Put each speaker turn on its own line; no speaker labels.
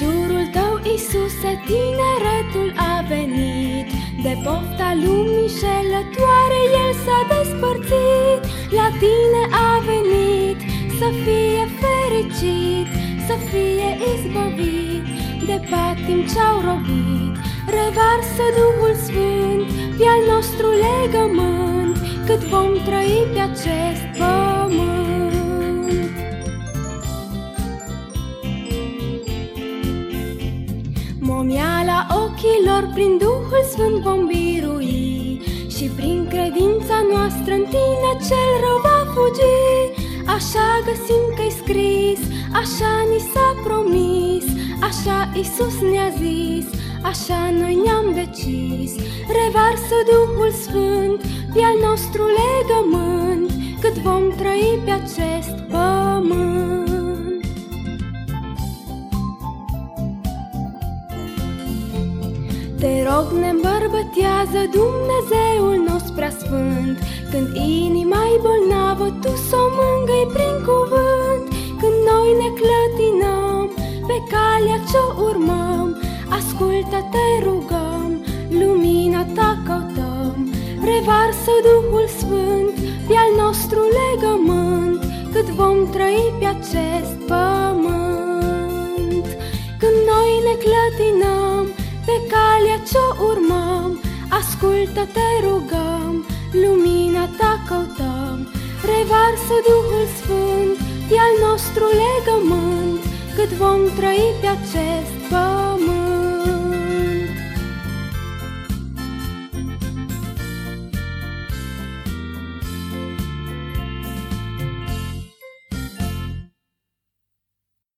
jurul tău, Iisuse, tineretul a venit. De pofta lumii șelătoare el s-a despărțit. La tine a venit să fie fericit Să fie izbăvit. De patim ce-au robit Revarsă Duhul Sfânt pe al nostru legământ. Cât vom trăi pe acest Momiala ochilor prin Duhul Sfânt vom birui Și prin credința noastră în tine cel rău va fugi. Așa găsim că-i scris, așa ni s-a promis Așa Isus ne-a zis, așa noi ne-am decis. Revarsă Duhul Sfânt pe al nostru legământ Te rog, ne îmbărbătează Dumnezeul nostru prea sfânt. Când inima e bolnavă, Tu s o mângâi prin cuvânt. Când noi ne clătinăm pe calea ce-o urmăm Ascultă, te rugăm, lumina Ta căutăm. Revarsă Duhul Sfânt pe al nostru legământ Cât vom trăi pe acest pământ. Când noi ne clătinăm Ascultă, te rugăm, lumina ta căutăm. Revarsă Duhul Sfânt, e al nostru legământ. Cât vom trăi pe acest pământ